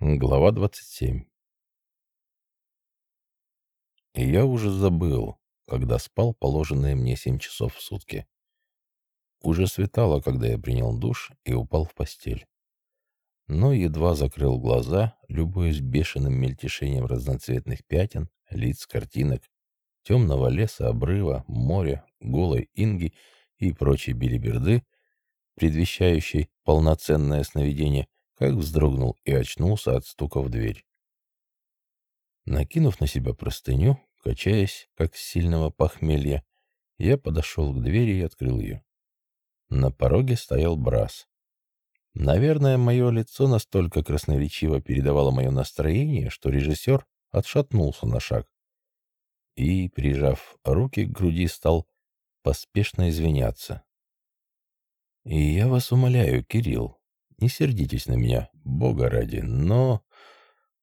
Глава 27 И я уже забыл, когда спал положенные мне семь часов в сутки. Уже светало, когда я принял душ и упал в постель. Но едва закрыл глаза, любуясь бешеным мельтешением разноцветных пятен, лиц, картинок, темного леса, обрыва, моря, голой инги и прочей билиберды, предвещающей полноценное сновидение, как вздрогнул и очнулся от стука в дверь. Накинув на себя простыню, качаясь, как с сильного похмелья, я подошел к двери и открыл ее. На пороге стоял Брас. Наверное, мое лицо настолько красноречиво передавало мое настроение, что режиссер отшатнулся на шаг и, прижав руки к груди, стал поспешно извиняться. «И я вас умоляю, Кирилл, не сердитесь на меня, Бога ради, но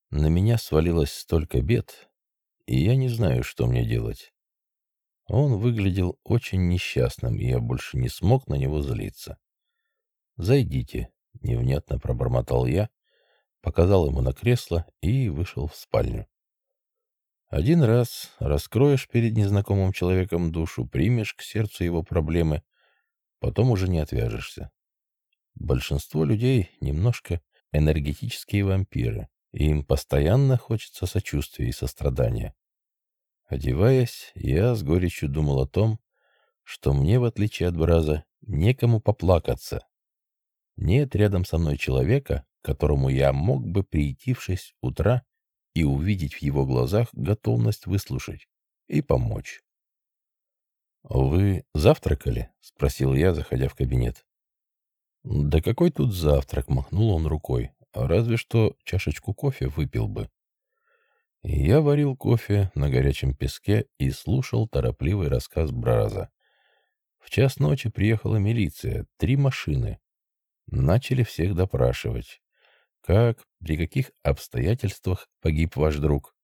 на меня свалилось столько бед, и я не знаю, что мне делать. Он выглядел очень несчастным, и я больше не смог на него злиться. «Зайдите», — невнятно пробормотал я, показал ему на кресло и вышел в спальню. Один раз раскроешь перед незнакомым человеком душу, примешь к сердцу его проблемы, потом уже не отвяжешься. Большинство людей немножко энергетические вампиры, и им постоянно хочется сочувствия и сострадания. Одеваясь, я с горечью думал о том, что мне, в отличие от Браза, некому поплакаться. Нет рядом со мной человека, которому я мог бы прийти в шесть утра и увидеть в его глазах готовность выслушать и помочь. «Вы завтракали?» — спросил я, заходя в кабинет. «Да какой тут завтрак?» — махнул он рукой. «Разве что чашечку кофе выпил бы». Я варил кофе на горячем песке и слушал торопливый рассказ Браза. В час ночи приехала милиция, три машины. Начали всех допрашивать. Как, при каких обстоятельствах погиб ваш друг?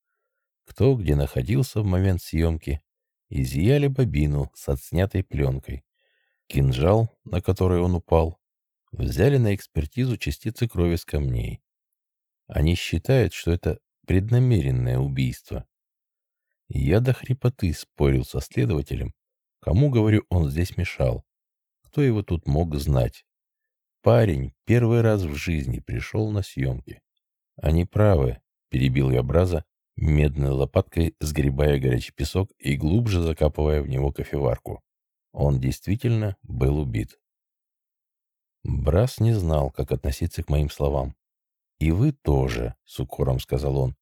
Кто где находился в момент съемки? Изъяли бобину с отснятой пленкой. Кинжал, на который он упал. Взяли на экспертизу частицы крови с камней. Они считают, что это преднамеренное убийство. Я до хрипоты спорил со следователем. Кому, говорю, он здесь мешал? Кто его тут мог знать? Парень первый раз в жизни пришел на съемки. Они правы, перебил я Браза, медной лопаткой сгребая горячий песок и глубже закапывая в него кофеварку. Он действительно был убит. Брас не знал, как относиться к моим словам. «И вы тоже», — с укором сказал он.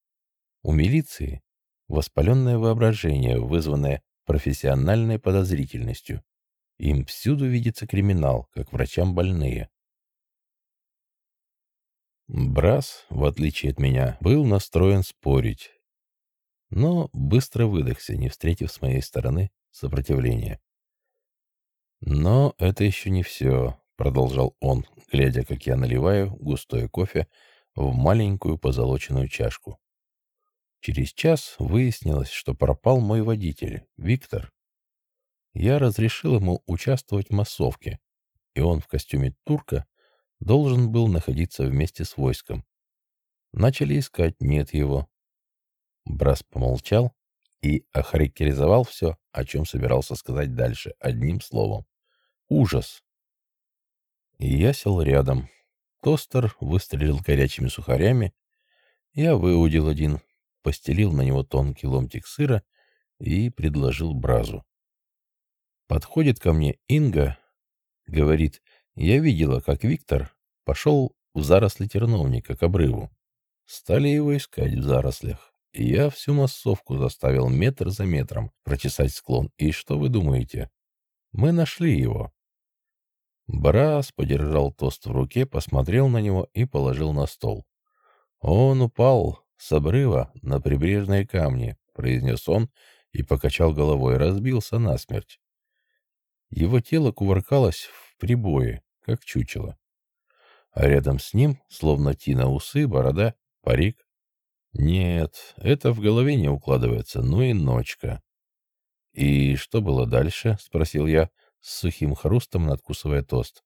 «У милиции воспаленное воображение, вызванное профессиональной подозрительностью. Им всюду видится криминал, как врачам больные. Брас, в отличие от меня, был настроен спорить, но быстро выдохся, не встретив с моей стороны сопротивления. «Но это еще не все», — продолжал он, глядя, как я наливаю густой кофе в маленькую позолоченную чашку. Через час выяснилось, что пропал мой водитель, Виктор. Я разрешил ему участвовать в массовке, и он в костюме турка должен был находиться вместе с войском. Начали искать, нет его. Брас помолчал и охарактеризовал все, о чем собирался сказать дальше, одним словом. Ужас. И я сел рядом. Тостер выстрелил горячими сухарями. Я выудил один, постелил на него тонкий ломтик сыра и предложил Бразу. Подходит ко мне Инга, говорит, я видела, как Виктор пошел в заросли терновника к обрыву. Стали его искать в зарослях. Я всю массовку заставил метр за метром прочесать склон. И что вы думаете? Мы нашли его. Брас подержал тост в руке, посмотрел на него и положил на стол. Он упал с обрыва на прибрежные камни, произнес он и покачал головой, разбился насмерть. Его тело кувыркалось в прибое как чучело. А рядом с ним, словно тина усы, борода, парик. Нет, это в голове не укладывается, ну и ночка. «И что было дальше?» — спросил я, с сухим хрустом надкусывая тост.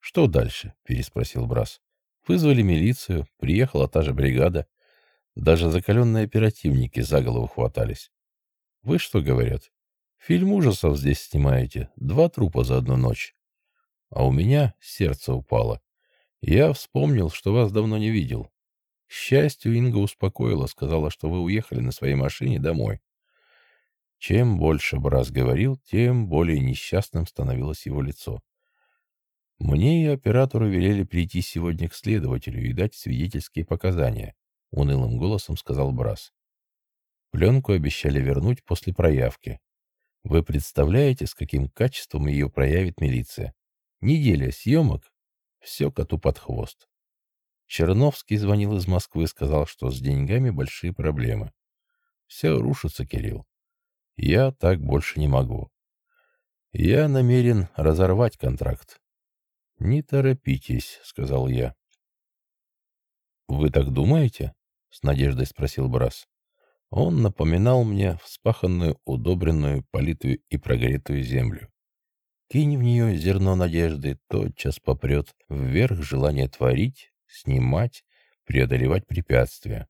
«Что дальше?» — переспросил Брас. Вызвали милицию, приехала та же бригада. Даже закаленные оперативники за голову хватались. Вы что, говорят, фильм ужасов здесь снимаете? Два трупа за одну ночь. А у меня сердце упало. Я вспомнил, что вас давно не видел. К счастью, Инга успокоила, сказала, что вы уехали на своей машине домой. Чем больше Брас говорил, тем более несчастным становилось его лицо. Мне и оператору велели прийти сегодня к следователю и дать свидетельские показания, — унылым голосом сказал Брас. Пленку обещали вернуть после проявки. Вы представляете, с каким качеством ее проявит милиция? Неделя съемок — все коту под хвост. Черновский звонил из Москвы, сказал, что с деньгами большие проблемы. Все рушится, Кирилл. Я так больше не могу. Я намерен разорвать контракт. «Не торопитесь», — сказал я. «Вы так думаете?» — с надеждой спросил Брас. Он напоминал мне вспаханную, удобренную, политую и прогретую землю. Кинь в нее зерно надежды, тотчас попрет вверх желание творить, снимать, преодолевать препятствия.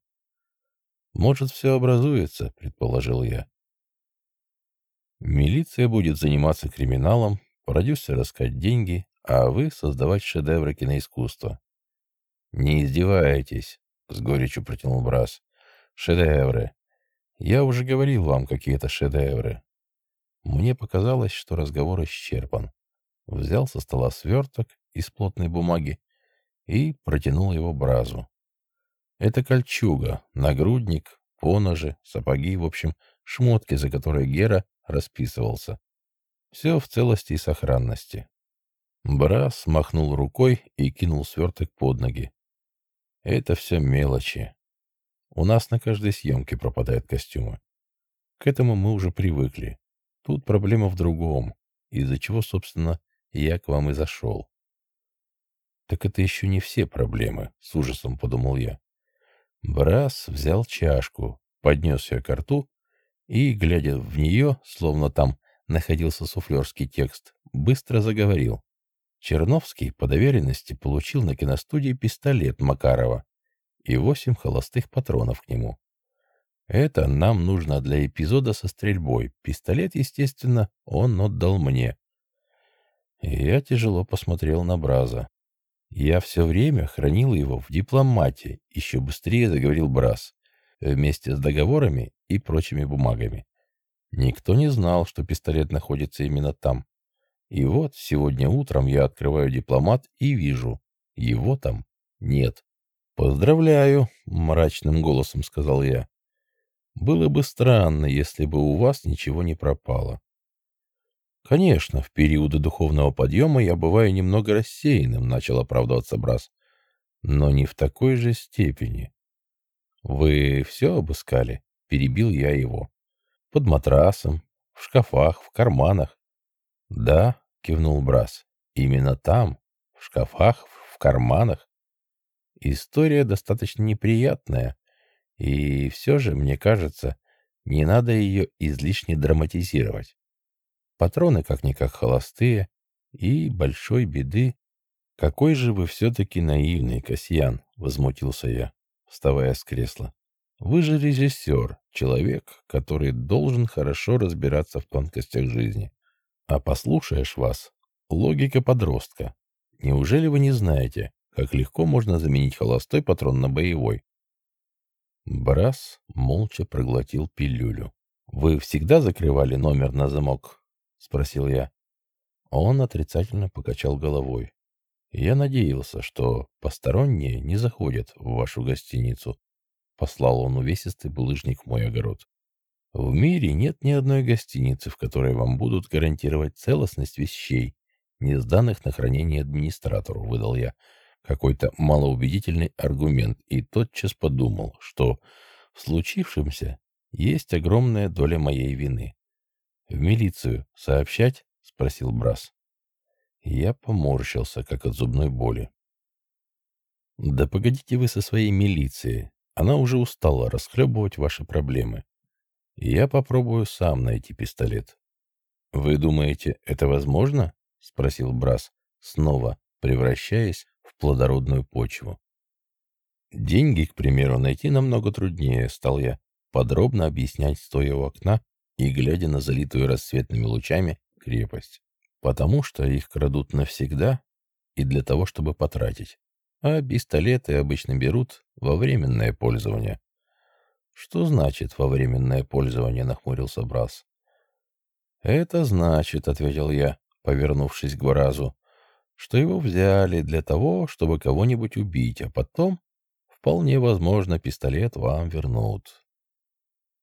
«Может, все образуется», — предположил я. Милиция будет заниматься криминалом, продюсер искать деньги, а вы создавать шедевры киноискусства. Не издевайтесь, с горечью протянул Брас. Шедевры. Я уже говорил вам, какие это шедевры. Мне показалось, что разговор исчерпан. Взял со стола сверток из плотной бумаги и протянул его Бразу. Это кольчуга, нагрудник, поножи, сапоги, в общем, шмотки, за которые Гера расписывался. Все в целости и сохранности. Брас махнул рукой и кинул сверток под ноги. Это все мелочи. У нас на каждой съемке пропадают костюмы. К этому мы уже привыкли. Тут проблема в другом, из-за чего, собственно, я к вам и зашел. Так это еще не все проблемы, с ужасом подумал я. Брас взял чашку, поднес ее к рту и, глядя в нее, словно там находился суфлерский текст, быстро заговорил. Черновский по доверенности получил на киностудии пистолет Макарова и восемь холостых патронов к нему. Это нам нужно для эпизода со стрельбой. Пистолет, естественно, он отдал мне. я тяжело посмотрел на Браза. Я все время хранил его в дипломате, еще быстрее заговорил Браз, вместе с договорами и прочими бумагами. Никто не знал, что пистолет находится именно там. И вот сегодня утром я открываю дипломат и вижу, его там нет. «Поздравляю», — мрачным голосом сказал я. «Было бы странно, если бы у вас ничего не пропало». «Конечно, в периоды духовного подъема я бываю немного рассеянным», — начал оправдываться Брас. «Но не в такой же степени». «Вы все обыскали?» — перебил я его. «Под матрасом, в шкафах, в карманах. «Да», — кивнул Брас, — «именно там, в шкафах, в карманах. История достаточно неприятная, и все же, мне кажется, не надо ее излишне драматизировать. Патроны как-никак холостые, и большой беды. Какой же вы все-таки наивный, Касьян, — возмутился я, вставая с кресла. Вы же режиссер, человек, который должен хорошо разбираться в тонкостях жизни. А послушаешь вас, логика подростка. Неужели вы не знаете, как легко можно заменить холостой патрон на боевой? Брас молча проглотил пилюлю. «Вы всегда закрывали номер на замок?» — спросил я. Он отрицательно покачал головой. «Я надеялся, что посторонние не заходят в вашу гостиницу», — послал он увесистый булыжник в мой огород. В мире нет ни одной гостиницы, в которой вам будут гарантировать целостность вещей, не сданных на хранение администратору, выдал я какой-то малоубедительный аргумент и тотчас подумал, что в случившемся есть огромная доля моей вины. «В милицию сообщать?» — спросил Брас. Я поморщился, как от зубной боли. «Да погодите вы со своей милицией. Она уже устала расхлебывать ваши проблемы. Я попробую сам найти пистолет. Вы думаете, это возможно? спросил Брас, снова превращаясь в плодородную почву. Деньги, к примеру, найти намного труднее, стал я подробно объяснять, стоя у окна и глядя на залитую рассветными лучами крепость. Потому что их крадут навсегда и для того, чтобы потратить. А пистолеты обычно берут во временное пользование. «Что значит во временное пользование?» — нахмурился Брас. «Это значит», — ответил я, повернувшись к Бразу, «что его взяли для того, чтобы кого-нибудь убить, а потом, вполне возможно, пистолет вам вернут».